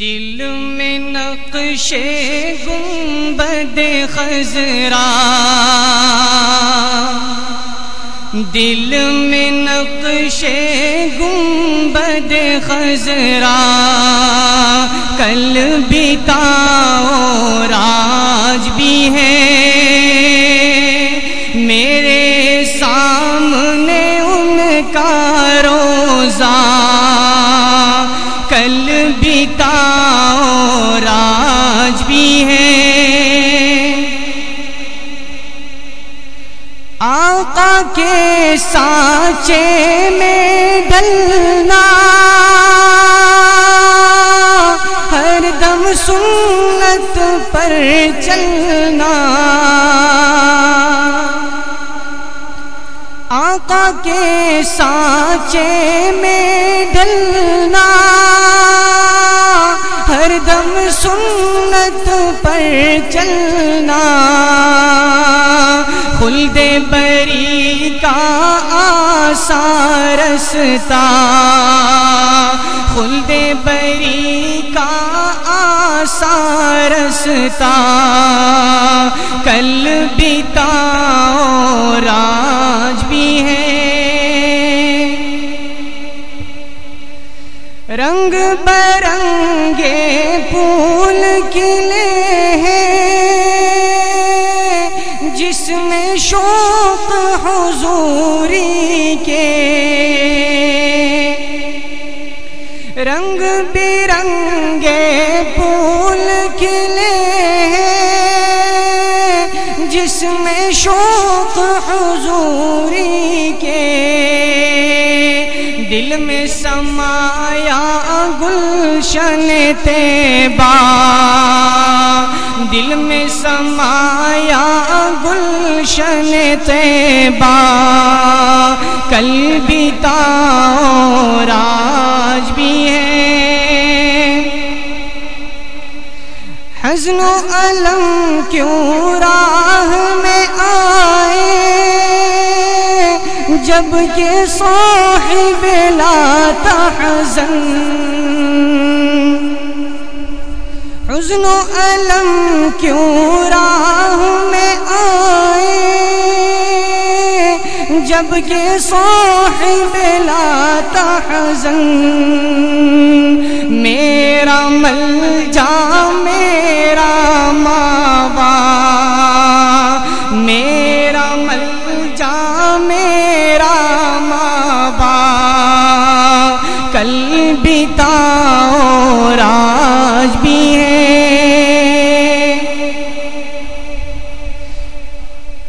دل میں نقش گنبد خزرا دل میں نقش گنبد خزرا کل بیتا راج بھی ہے میرے سامنے ان کا روزہ کل بیتا راج بھی ہے۔ آقا کے سانچے میں ڈلنا، ہر دم سنت پر چلنا۔ آقا کے سانچے میں ڈلنا ہر دم سنت پر چلنا۔ خلد بری کا آسا رستا خلد بری کا آسا رستا کل بیتا راج رنگ برنگے پھول کھلے ہیں۔ جس میں شوق حضوری کے رنگ برنگے پھول کھلے ہیں۔ جس میں شوق حضوری کے دل میں سمایا گلشن تیبا۔ دل میں سمایا گلشن تیبا۔ کل بیتا راج بھی ہے۔ حزن و علم کیوں راہ میں آئے؟ جبکہ صاحب تحزن حزن و علم کیوں راہ میں آئے؟ جبکہ صاحب لا تحزن میرا مل جا میرا ماوا، میرا مل جا میرا راج بھی ہے۔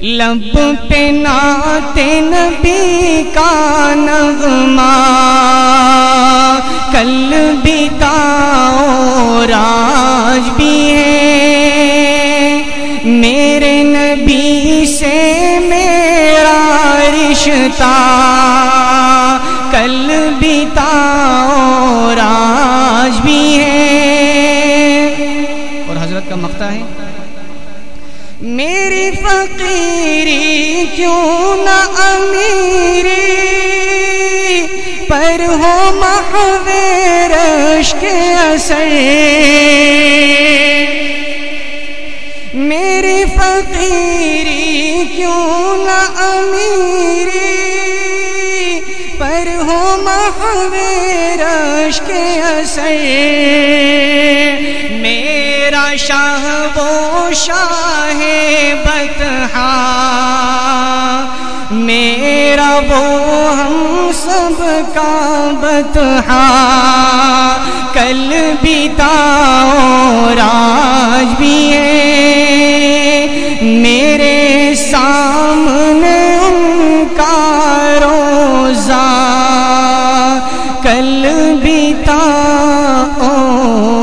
لب پہ نات نبی کا نغمہ کل بیتا راج بھی ہے۔ میرے نبی سے میرا رشتہ کل بیتا راج کا مقتا ہے میری فقیری کیوں نہ امیری، پر ہو محویرش کے اثر۔ میری فقیری کیوں نہ امیری، پر ہو محویرش کے اثر۔ میرا شاہ، وہ شاہ بتہا میرا وہ ہم سب کا بتہا کل بیتا راج بھی ہے۔ میرے سامنے ان کا روزہ۔ کل بیتا او